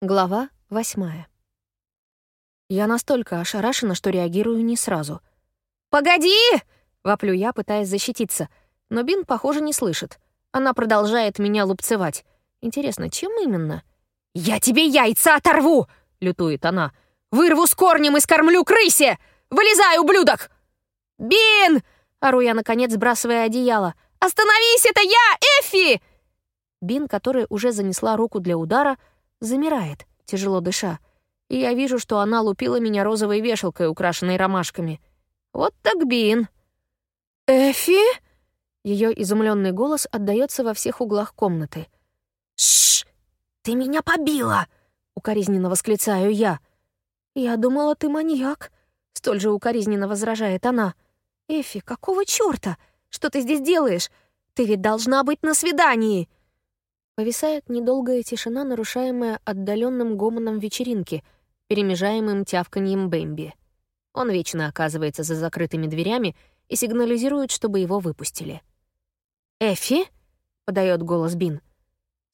Глава восьмая. Я настолько ошарашена, что реагирую не сразу. «Погоди!» — воплю я, пытаясь защититься. Но Бин, похоже, не слышит. Она продолжает меня лупцевать. Интересно, чем именно? «Я тебе яйца оторву!» — лютует она. «Вырву с корнем и скормлю крысе! Вылезай, ублюдок!» «Бин!» — ору я, наконец, сбрасывая одеяло. «Остановись, это я, Эффи!» Бин, которая уже занесла руку для удара, — замирает, тяжело дыша, и я вижу, что она лупила меня розовой вешалкой, украшенной ромашками. Вот так Бин. «Эфи?» Ее изумленный голос отдается во всех углах комнаты. «Шш! Ты меня побила!» — укоризненно восклицаю я. «Я думала, ты маньяк», — столь же укоризненно возражает она. «Эфи, какого чёрта? Что ты здесь делаешь? Ты ведь должна быть на свидании!» Повисает недолгая тишина, нарушаемая отдаленным гомоном вечеринки, перемежаемым тявканьем Бэмби. Он вечно оказывается за закрытыми дверями и сигнализирует, чтобы его выпустили. «Эфи?» — подает голос Бин.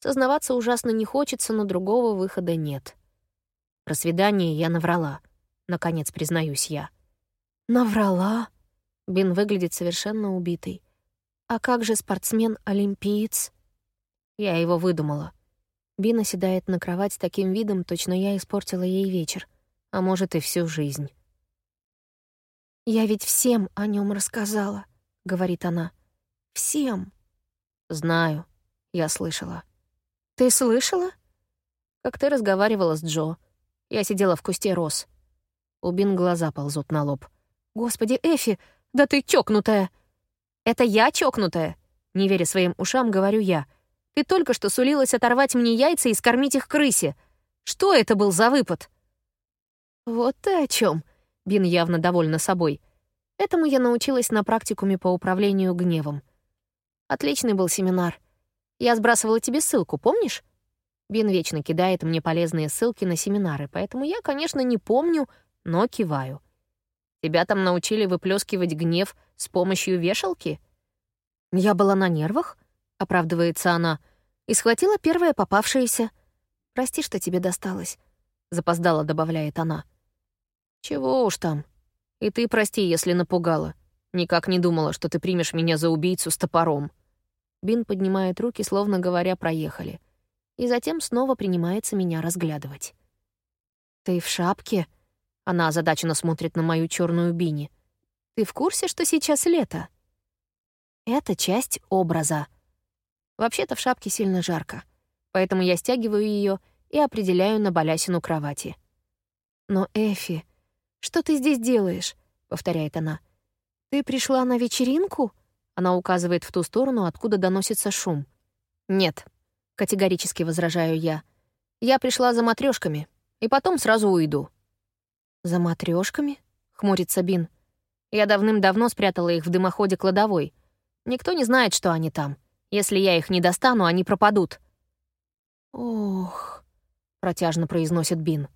Сознаваться ужасно не хочется, но другого выхода нет. Про свидание я наврала. Наконец, признаюсь я. «Наврала?» Бин выглядит совершенно убитый. «А как же спортсмен-олимпиец?» Я его выдумала. Бина седает на кровать с таким видом, точно я испортила ей вечер, а может и всю жизнь. «Я ведь всем о нем рассказала», — говорит она. «Всем». «Знаю», — я слышала. «Ты слышала?» «Как ты разговаривала с Джо. Я сидела в кусте роз». У Бин глаза ползут на лоб. «Господи, Эфи, да ты чокнутая!» «Это я чокнутая?» Не веря своим ушам, говорю я — ты только что сулилась оторвать мне яйца и скормить их крысе. Что это был за выпад?» «Вот ты о чем. Бин явно довольна собой. Этому я научилась на практикуме по управлению гневом. Отличный был семинар. Я сбрасывала тебе ссылку, помнишь? Бин вечно кидает мне полезные ссылки на семинары, поэтому я, конечно, не помню, но киваю. Тебя там научили выплескивать гнев с помощью вешалки? Я была на нервах, — оправдывается она, и схватила первое попавшееся. «Прости, что тебе досталось», — запоздала добавляет она. «Чего уж там. И ты прости, если напугала. Никак не думала, что ты примешь меня за убийцу с топором». Бин поднимает руки, словно говоря, проехали. И затем снова принимается меня разглядывать. «Ты в шапке?» Она озадаченно смотрит на мою черную бини. «Ты в курсе, что сейчас лето?» «Это часть образа», Вообще-то в шапке сильно жарко, поэтому я стягиваю ее и определяю на балясину кровати. «Но, Эфи, что ты здесь делаешь?» — повторяет она. «Ты пришла на вечеринку?» Она указывает в ту сторону, откуда доносится шум. «Нет», — категорически возражаю я. «Я пришла за матрешками, и потом сразу уйду». «За матрешками? хмурится Бин. «Я давным-давно спрятала их в дымоходе кладовой. Никто не знает, что они там. Если я их не достану, они пропадут». «Ох», — протяжно произносит Бин.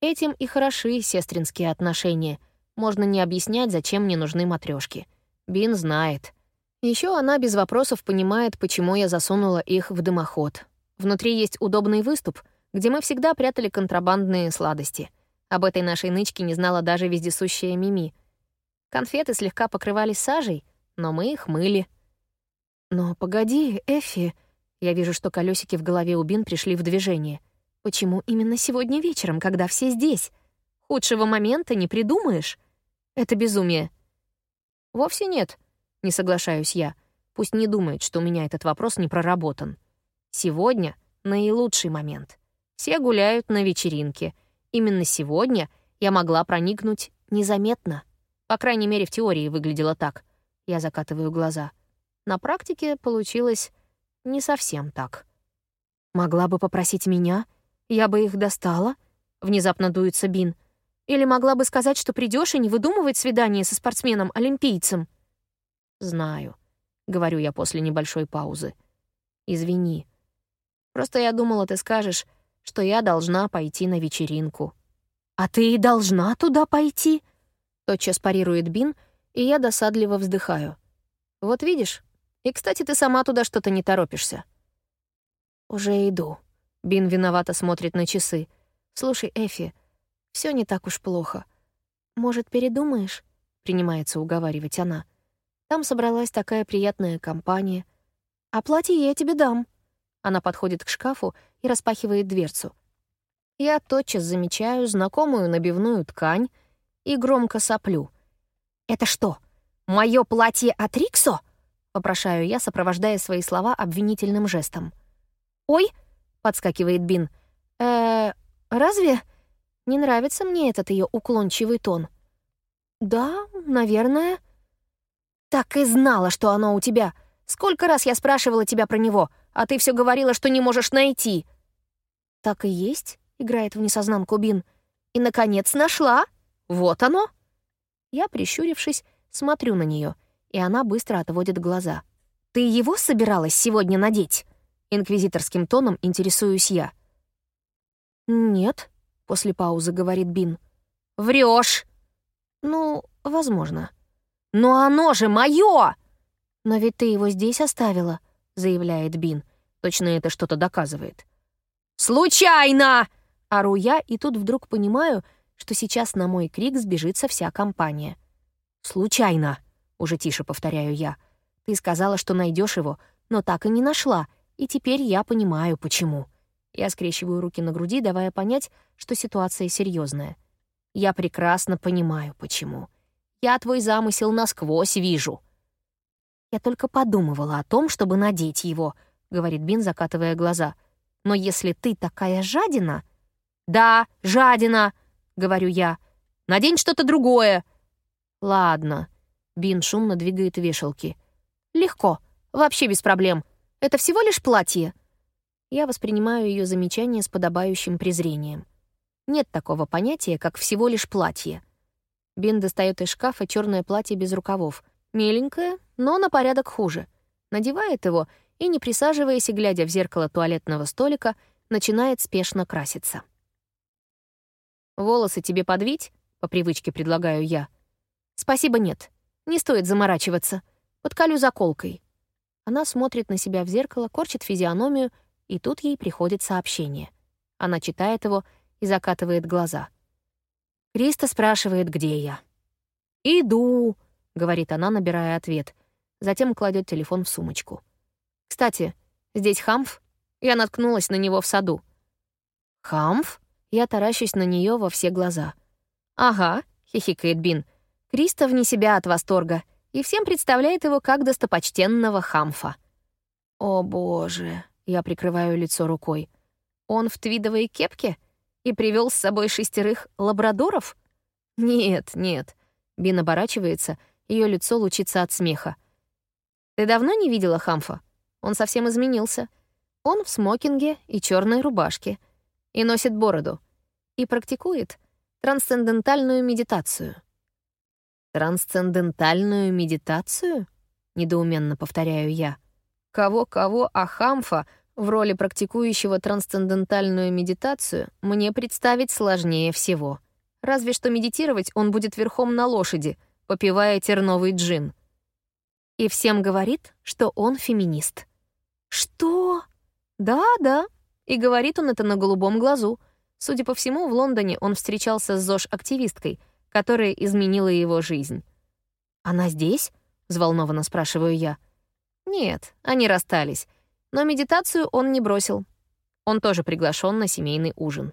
Этим и хороши сестринские отношения. Можно не объяснять, зачем мне нужны матрешки. Бин знает. Еще она без вопросов понимает, почему я засунула их в дымоход. Внутри есть удобный выступ, где мы всегда прятали контрабандные сладости. Об этой нашей нычке не знала даже вездесущая Мими. Конфеты слегка покрывались сажей, но мы их мыли. «Но погоди, Эффи...» Я вижу, что колесики в голове у Бин пришли в движение. «Почему именно сегодня вечером, когда все здесь? Худшего момента не придумаешь? Это безумие». «Вовсе нет», — не соглашаюсь я. Пусть не думает, что у меня этот вопрос не проработан. Сегодня — наилучший момент. Все гуляют на вечеринке. Именно сегодня я могла проникнуть незаметно. По крайней мере, в теории выглядело так. Я закатываю глаза. На практике получилось не совсем так. «Могла бы попросить меня? Я бы их достала?» — внезапно дуется Бин. «Или могла бы сказать, что придешь и не выдумывать свидание со спортсменом-олимпийцем?» «Знаю», — говорю я после небольшой паузы. «Извини. Просто я думала, ты скажешь, что я должна пойти на вечеринку». «А ты и должна туда пойти?» Тотчас парирует Бин, и я досадливо вздыхаю. «Вот видишь, и, кстати, ты сама туда что-то не торопишься». «Уже иду». Бин виновато смотрит на часы. «Слушай, Эфи, все не так уж плохо. Может, передумаешь?» — принимается уговаривать она. «Там собралась такая приятная компания. А платье я тебе дам». Она подходит к шкафу и распахивает дверцу. Я тотчас замечаю знакомую набивную ткань и громко соплю. «Это что, мое платье от Риксо?» — вопрошаю я, сопровождая свои слова обвинительным жестом. «Ой!» — подскакивает Бин. «Э, разве?» Не нравится мне этот ее уклончивый тон. «Да, наверное». «Так и знала, что оно у тебя. Сколько раз я спрашивала тебя про него, а ты все говорила, что не можешь найти». «Так и есть», — играет в несознанку Бин. «И, наконец, нашла. Вот оно». Я, прищурившись, смотрю на нее, и она быстро отводит глаза. «Ты его собиралась сегодня надеть?» Инквизиторским тоном интересуюсь я. «Нет», — после паузы говорит Бин. Врешь. «Ну, возможно». «Но оно же моё!» «Но ведь ты его здесь оставила», — заявляет Бин. Точно это что-то доказывает. «Случайно!» — ору я, и тут вдруг понимаю, что сейчас на мой крик сбежится вся компания. «Случайно!» — уже тише повторяю я. «Ты сказала, что найдешь его, но так и не нашла, и теперь я понимаю, почему». Я скрещиваю руки на груди, давая понять, что ситуация серьезная. Я прекрасно понимаю, почему. Я твой замысел насквозь вижу. Я только подумывала о том, чтобы надеть его, говорит Бин, закатывая глаза. Но если ты такая жадина... Да, жадина, говорю я. Надень что-то другое. Ладно. Бин шумно двигает вешалки. Легко, вообще без проблем. Это всего лишь платье. Я воспринимаю ее замечание с подобающим презрением. Нет такого понятия, как всего лишь платье. Бин достает из шкафа черное платье без рукавов. Миленькое, но на порядок хуже. Надевает его и, не присаживаясь и глядя в зеркало туалетного столика, начинает спешно краситься. «Волосы тебе подвить?» — по привычке предлагаю я. «Спасибо, нет. Не стоит заморачиваться. Подколю заколкой». Она смотрит на себя в зеркало, корчит физиономию — и тут ей приходит сообщение. Она читает его и закатывает глаза. Криста спрашивает, где я. «Иду», — говорит она, набирая ответ. Затем кладет телефон в сумочку. «Кстати, здесь Хамф?» Я наткнулась на него в саду. «Хамф?» Я таращусь на нее во все глаза. «Ага», — хихикает Бин. Криста вне себя от восторга и всем представляет его как достопочтенного Хамфа. «О, боже», я прикрываю лицо рукой. Он в твидовой кепке? И привел с собой шестерых лабрадоров? Нет, нет. Бин оборачивается, ее лицо лучится от смеха. Ты давно не видела Хамфа? Он совсем изменился. Он в смокинге и черной рубашке. И носит бороду. И практикует трансцендентальную медитацию. «Трансцендентальную медитацию?» — недоуменно повторяю я. Кого-кого, а Хамфа в роли практикующего трансцендентальную медитацию мне представить сложнее всего. Разве что медитировать он будет верхом на лошади, попивая терновый джин. И всем говорит, что он феминист. Что? Да-да. И говорит он это на голубом глазу. Судя по всему, в Лондоне он встречался с ЗОЖ-активисткой, которая изменила его жизнь. «Она здесь?» — взволнованно спрашиваю я. Нет, они расстались. Но медитацию он не бросил. Он тоже приглашен на семейный ужин.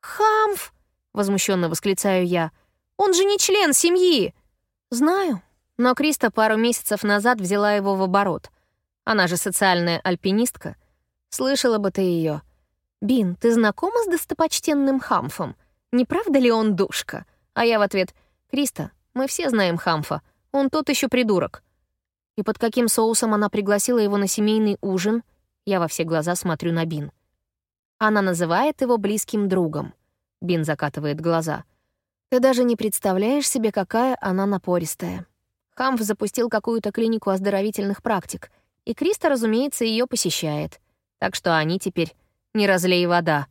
«Хамф!» — возмущенно восклицаю я. «Он же не член семьи!» «Знаю, но Криста пару месяцев назад взяла его в оборот. Она же социальная альпинистка. Слышала бы ты ее. «Бин, ты знакома с достопочтенным Хамфом? Не правда ли он душка?» А я в ответ «Криста, мы все знаем Хамфа. Он тот еще придурок. И под каким соусом она пригласила его на семейный ужин? Я во все глаза смотрю на Бин. Она называет его близким другом. Бин закатывает глаза. Ты даже не представляешь себе, какая она напористая. Хамф запустил какую-то клинику оздоровительных практик, и Криста, разумеется, ее посещает. Так что они теперь не разлей вода.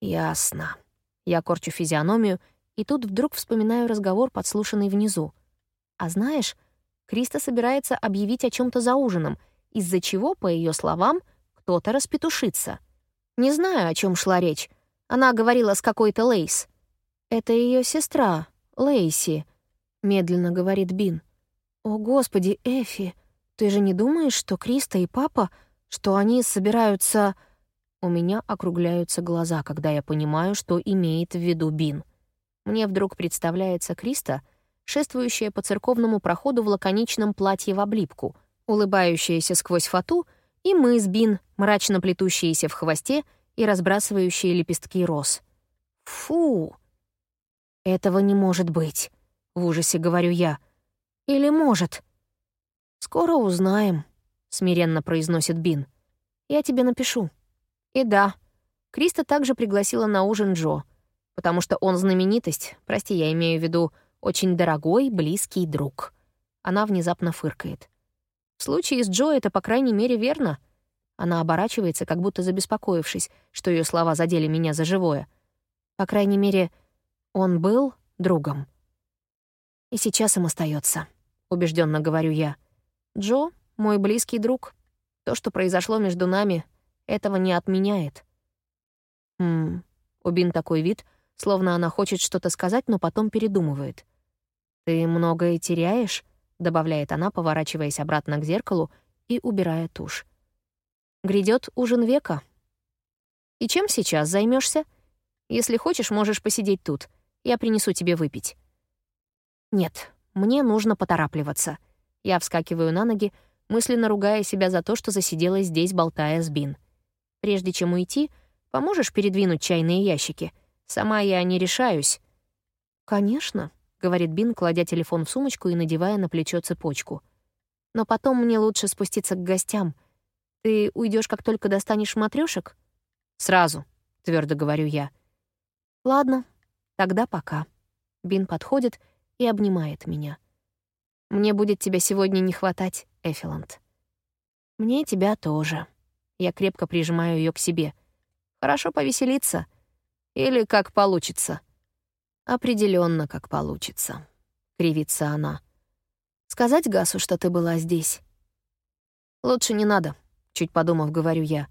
Ясно. Я корчу физиономию, и тут вдруг вспоминаю разговор, подслушанный внизу. А знаешь, Криста собирается объявить о чем то за ужином, из-за чего, по ее словам, кто-то распетушится. Не знаю, о чем шла речь. Она говорила с какой-то Лейс. «Это ее сестра, Лейси», — медленно говорит Бин. «О, господи, Эфи, ты же не думаешь, что Криста и папа, что они собираются...» У меня округляются глаза, когда я понимаю, что имеет в виду Бин. Мне вдруг представляется Криста, шествующая по церковному проходу в лаконичном платье в облипку, улыбающаяся сквозь фату, и мы с Бин, мрачно плетущиеся в хвосте и разбрасывающие лепестки роз. Фу! Этого не может быть, в ужасе говорю я. Или может? Скоро узнаем, смиренно произносит Бин. Я тебе напишу. И да, Криста также пригласила на ужин Джо, потому что он знаменитость, прости, я имею в виду очень дорогой, близкий друг. Она внезапно фыркает. В случае с Джо это, по крайней мере, верно. Она оборачивается, как будто забеспокоившись, что ее слова задели меня за живое. По крайней мере, он был другом. И сейчас им остается, убежденно говорю я. Джо — мой близкий друг. То, что произошло между нами — этого не отменяет. Хм, у Бин такой вид, словно она хочет что-то сказать, но потом передумывает. «Ты многое теряешь?» — добавляет она, поворачиваясь обратно к зеркалу и убирая тушь. «Грядет ужин века. И чем сейчас займешься? Если хочешь, можешь посидеть тут. Я принесу тебе выпить». «Нет, мне нужно поторапливаться». Я вскакиваю на ноги, мысленно ругая себя за то, что засиделась здесь, болтая с Бин. Прежде чем уйти, поможешь передвинуть чайные ящики? Сама я не решаюсь». «Конечно», — говорит Бин, кладя телефон в сумочку и надевая на плечо цепочку. «Но потом мне лучше спуститься к гостям. Ты уйдешь, как только достанешь матрешек? «Сразу», — твердо говорю я. «Ладно, тогда пока». Бин подходит и обнимает меня. «Мне будет тебя сегодня не хватать, Эфиланд». «Мне тебя тоже». Я крепко прижимаю ее к себе. Хорошо повеселиться. Или как получится. Определенно, как получится. Кривится она. Сказать Гасу, что ты была здесь? Лучше не надо, чуть подумав, говорю я.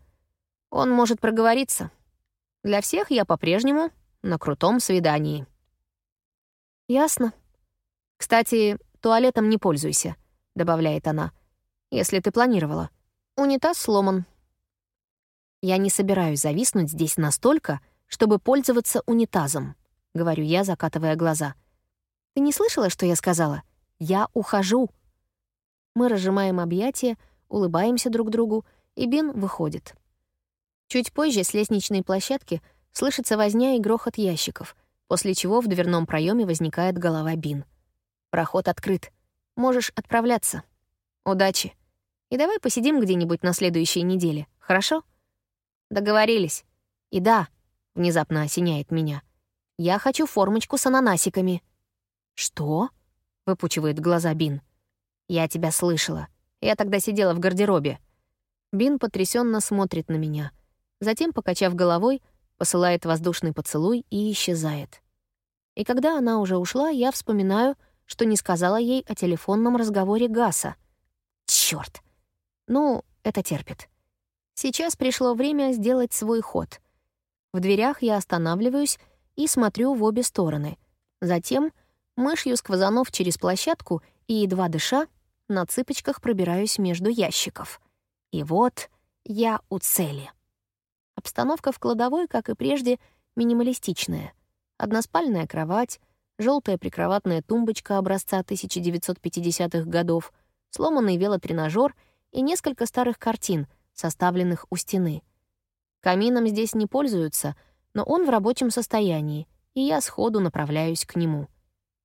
Он может проговориться. Для всех я по-прежнему на крутом свидании. Ясно. Кстати, туалетом не пользуйся, добавляет она. Если ты планировала. Унитаз сломан, я не собираюсь зависнуть здесь настолько, чтобы пользоваться унитазом, — говорю я, закатывая глаза. Ты не слышала, что я сказала? Я ухожу. Мы разжимаем объятия, улыбаемся друг другу, и Бин выходит. Чуть позже с лестничной площадки слышится возня и грохот ящиков, после чего в дверном проеме возникает голова Бин. Проход открыт. Можешь отправляться. Удачи. И давай посидим где-нибудь на следующей неделе, хорошо? Договорились. И да, внезапно осеняет меня. Я хочу формочку с ананасиками. Что? Выпучивает глаза Бин. Я тебя слышала. Я тогда сидела в гардеробе. Бин потрясенно смотрит на меня. Затем, покачав головой, посылает воздушный поцелуй и исчезает. И когда она уже ушла, я вспоминаю, что не сказала ей о телефонном разговоре Гаса. Чёрт! Ну, это терпит. Сейчас пришло время сделать свой ход. В дверях я останавливаюсь и смотрю в обе стороны. Затем мышью сквозанов через площадку и, едва дыша, на цыпочках пробираюсь между ящиков. И вот я у цели. Обстановка в кладовой, как и прежде, минималистичная. Односпальная кровать, желтая прикроватная тумбочка образца 1950-х годов, сломанный велотренажер и несколько старых картин — составленных у стены. Камином здесь не пользуются, но он в рабочем состоянии, и я сходу направляюсь к нему.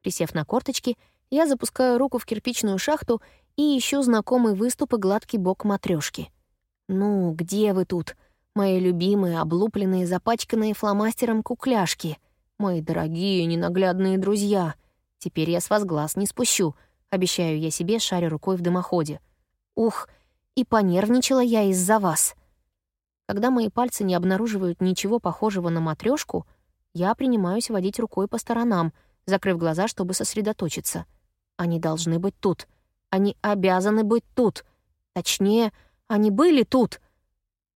Присев на корточки, я запускаю руку в кирпичную шахту и ищу знакомый выступ и гладкий бок матрешки. «Ну, где вы тут, мои любимые, облупленные, запачканные фломастером кукляшки? Мои дорогие, ненаглядные друзья. Теперь я с вас глаз не спущу», — обещаю я себе, шаря рукой в дымоходе. «Ух, — и понервничала я из-за вас. Когда мои пальцы не обнаруживают ничего похожего на матрешку, я принимаюсь водить рукой по сторонам, закрыв глаза, чтобы сосредоточиться. Они должны быть тут. Они обязаны быть тут. Точнее, они были тут.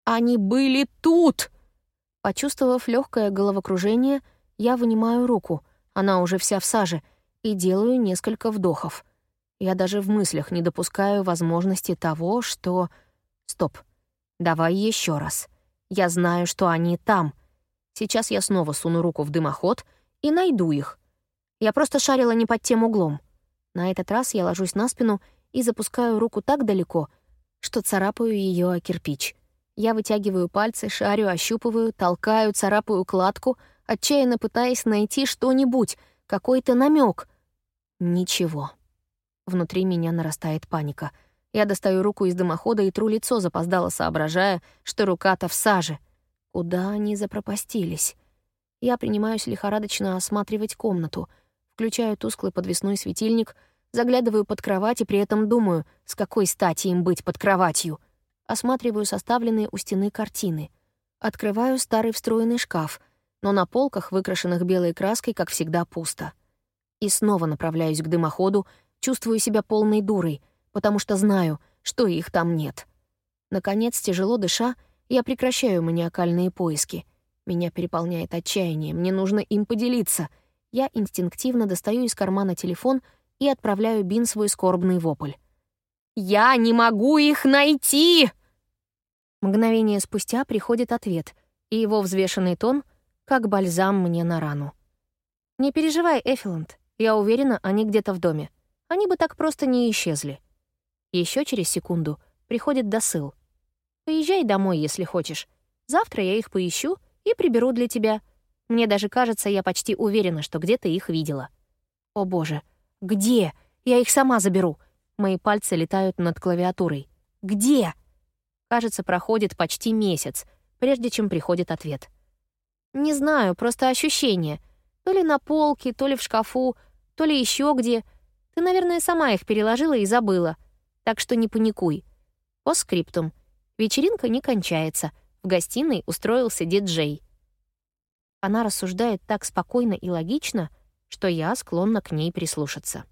Они были тут! Почувствовав легкое головокружение, я вынимаю руку, она уже вся в саже, и делаю несколько вдохов. Я даже в мыслях не допускаю возможности того, что... Стоп. Давай еще раз. Я знаю, что они там. Сейчас я снова суну руку в дымоход и найду их. Я просто шарила не под тем углом. На этот раз я ложусь на спину и запускаю руку так далеко, что царапаю ее о кирпич. Я вытягиваю пальцы, шарю, ощупываю, толкаю, царапаю кладку, отчаянно пытаясь найти что-нибудь, какой-то намек. Ничего. Внутри меня нарастает паника. Я достаю руку из дымохода и тру лицо, запоздало соображая, что рука-то в саже. Куда они запропастились? Я принимаюсь лихорадочно осматривать комнату, включаю тусклый подвесной светильник, заглядываю под кровать и при этом думаю, с какой стати им быть под кроватью — осматриваю составленные у стены картины. Открываю старый встроенный шкаф, но на полках, выкрашенных белой краской, как всегда, пусто. И снова направляюсь к дымоходу, чувствую себя полной дурой, потому что знаю, что их там нет. Наконец, тяжело дыша, я прекращаю маниакальные поиски. Меня переполняет отчаяние, мне нужно им поделиться. Я инстинктивно достаю из кармана телефон и отправляю Бин свой скорбный вопль. «Я не могу их найти!» Мгновение спустя приходит ответ, и его взвешенный тон — как бальзам мне на рану. «Не переживай, Эффиланд, я уверена, они где-то в доме. Они бы так просто не исчезли». Еще через секунду приходит досыл. «Поезжай домой, если хочешь. Завтра я их поищу и приберу для тебя. Мне даже кажется, я почти уверена, что где-то их видела». «О боже, где? Я их сама заберу. Мои пальцы летают над клавиатурой. «Где?» Кажется, проходит почти месяц, прежде чем приходит ответ. «Не знаю, просто ощущение. То ли на полке, то ли в шкафу, то ли еще где. Ты, наверное, сама их переложила и забыла. Так что не паникуй. По скриптум. Вечеринка не кончается. В гостиной устроился диджей. Она рассуждает так спокойно и логично, что я склонна к ней прислушаться.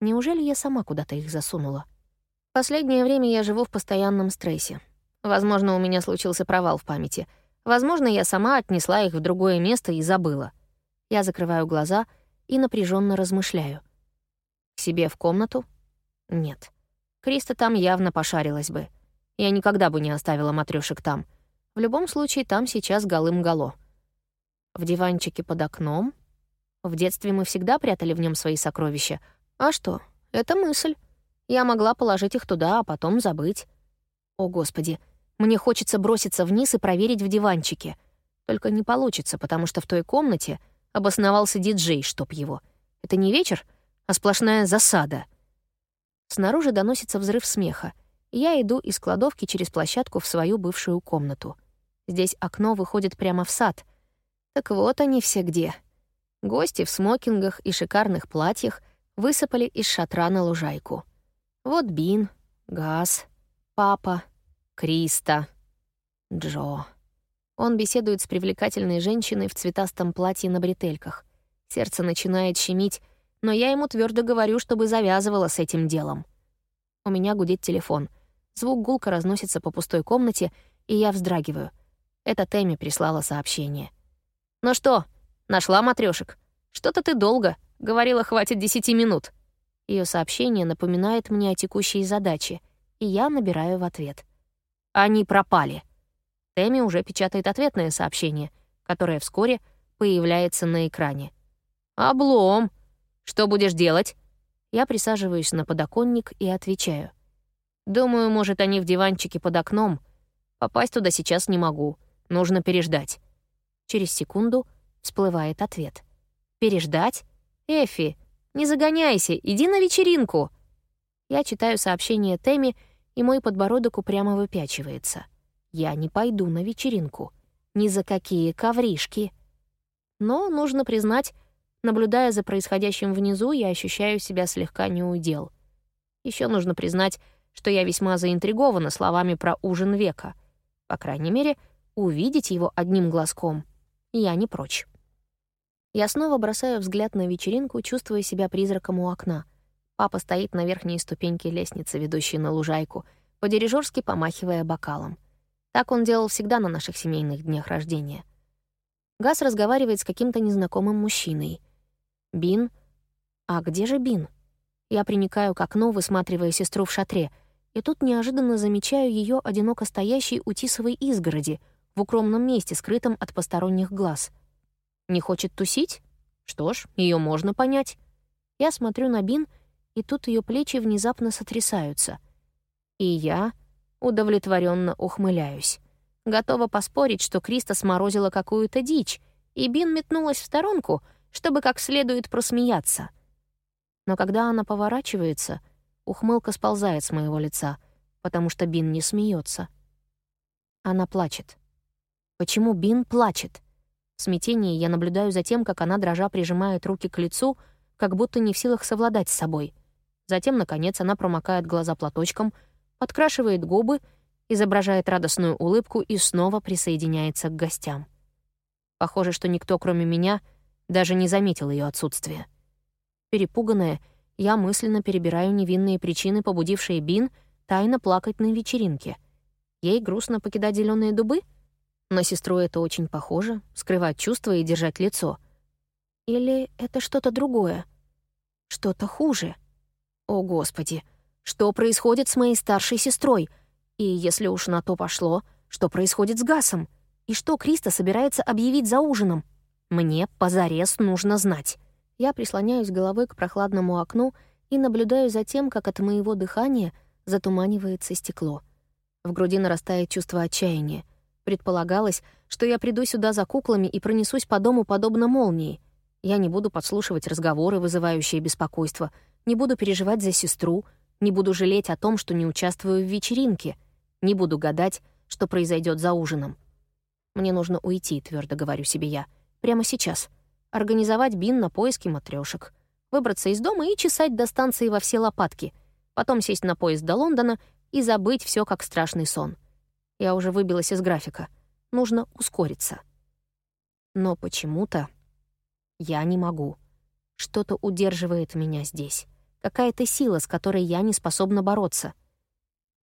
Неужели я сама куда-то их засунула? Последнее время я живу в постоянном стрессе. Возможно, у меня случился провал в памяти. Возможно, я сама отнесла их в другое место и забыла. Я закрываю глаза и напряженно размышляю. К себе в комнату? Нет. Криста там явно пошарилась бы. Я никогда бы не оставила матрёшек там. В любом случае, там сейчас голым-гало. В диванчике под окном? В детстве мы всегда прятали в нем свои сокровища — а что? Это мысль. Я могла положить их туда, а потом забыть. О, Господи, мне хочется броситься вниз и проверить в диванчике. Только не получится, потому что в той комнате обосновался диджей, чтоб его. Это не вечер, а сплошная засада. Снаружи доносится взрыв смеха. Я иду из кладовки через площадку в свою бывшую комнату. Здесь окно выходит прямо в сад. Так вот они все где. Гости в смокингах и шикарных платьях — высыпали из шатра на лужайку. Вот Бин, Газ, папа, Криста, Джо. Он беседует с привлекательной женщиной в цветастом платье на бретельках. Сердце начинает щемить, но я ему твердо говорю, чтобы завязывала с этим делом. У меня гудит телефон. Звук гулко разносится по пустой комнате, и я вздрагиваю. Это Тэмми прислала сообщение. «Ну что, нашла матрешек? Что-то ты долго», Говорила, хватит десяти минут. Ее сообщение напоминает мне о текущей задаче, и я набираю в ответ. Они пропали. Тэмми уже печатает ответное сообщение, которое вскоре появляется на экране. «Облом! Что будешь делать?» Я присаживаюсь на подоконник и отвечаю. «Думаю, может, они в диванчике под окном. Попасть туда сейчас не могу. Нужно переждать». Через секунду всплывает ответ. «Переждать? «Эфи, не загоняйся, иди на вечеринку!» Я читаю сообщение Тэмми, и мой подбородок упрямо выпячивается. Я не пойду на вечеринку. Ни за какие ковришки. Но, нужно признать, наблюдая за происходящим внизу, я ощущаю себя слегка неудел. Еще нужно признать, что я весьма заинтригована словами про ужин века. По крайней мере, увидеть его одним глазком я не прочь. Я снова бросаю взгляд на вечеринку, чувствуя себя призраком у окна. Папа стоит на верхней ступеньке лестницы, ведущей на лужайку, по-дирижерски помахивая бокалом. Так он делал всегда на наших семейных днях рождения. Газ разговаривает с каким-то незнакомым мужчиной. Бин... А где же Бин? Я приникаю к окну, высматривая сестру в шатре, и тут неожиданно замечаю ее одиноко стоящей у тисовой изгороди, в укромном месте, скрытом от посторонних глаз. Не хочет тусить? Что ж, ее можно понять. Я смотрю на Бин, и тут ее плечи внезапно сотрясаются. И я удовлетворенно ухмыляюсь. Готова поспорить, что Криста сморозила какую-то дичь, и Бин метнулась в сторонку, чтобы как следует просмеяться. Но когда она поворачивается, ухмылка сползает с моего лица, потому что Бин не смеется. Она плачет. Почему Бин плачет? В смятении я наблюдаю за тем, как она, дрожа, прижимает руки к лицу, как будто не в силах совладать с собой. Затем, наконец, она промокает глаза платочком, подкрашивает губы, изображает радостную улыбку и снова присоединяется к гостям. Похоже, что никто, кроме меня, даже не заметил ее отсутствие. Перепуганная, я мысленно перебираю невинные причины, побудившие Бин тайно плакать на вечеринке. Ей грустно покидать зеленые дубы? На сестру это очень похоже — скрывать чувства и держать лицо. Или это что-то другое? Что-то хуже? О, Господи! Что происходит с моей старшей сестрой? И если уж на то пошло, что происходит с Гасом? И что Криста собирается объявить за ужином? Мне позарез нужно знать. Я прислоняюсь головой к прохладному окну и наблюдаю за тем, как от моего дыхания затуманивается стекло. В груди нарастает чувство отчаяния. Предполагалось, что я приду сюда за куклами и пронесусь по дому подобно молнии. Я не буду подслушивать разговоры, вызывающие беспокойство, не буду переживать за сестру, не буду жалеть о том, что не участвую в вечеринке, не буду гадать, что произойдет за ужином. Мне нужно уйти, твердо говорю себе я, прямо сейчас. Организовать бин на поиски матрешек, выбраться из дома и чесать до станции во все лопатки, потом сесть на поезд до Лондона и забыть все как страшный сон. Я уже выбилась из графика. Нужно ускориться. Но почему-то я не могу. Что-то удерживает меня здесь. Какая-то сила, с которой я не способна бороться.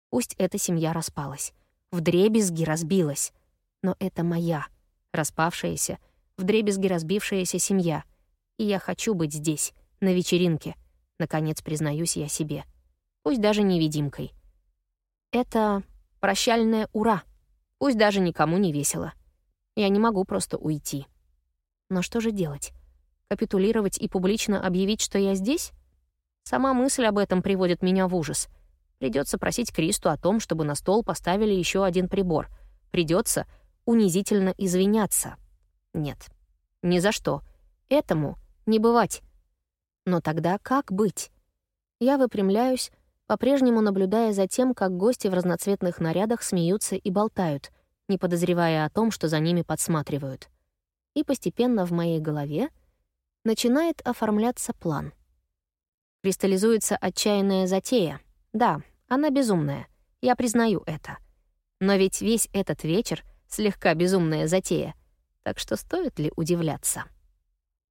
Пусть эта семья распалась, вдребезги разбилась, но это моя, распавшаяся, вдребезги разбившаяся семья. И я хочу быть здесь, на вечеринке. Наконец признаюсь я себе. Пусть даже невидимкой. Это прощальное «ура». Пусть даже никому не весело. Я не могу просто уйти. Но что же делать? Капитулировать и публично объявить, что я здесь? Сама мысль об этом приводит меня в ужас. Придется просить Кристу о том, чтобы на стол поставили еще один прибор. Придется унизительно извиняться. Нет, ни за что. Этому не бывать. Но тогда как быть? Я выпрямляюсь, по-прежнему наблюдая за тем, как гости в разноцветных нарядах смеются и болтают, не подозревая о том, что за ними подсматривают. И постепенно в моей голове начинает оформляться план — Кристаллизуется отчаянная затея. Да, она безумная. Я признаю это. Но ведь весь этот вечер — слегка безумная затея. Так что стоит ли удивляться?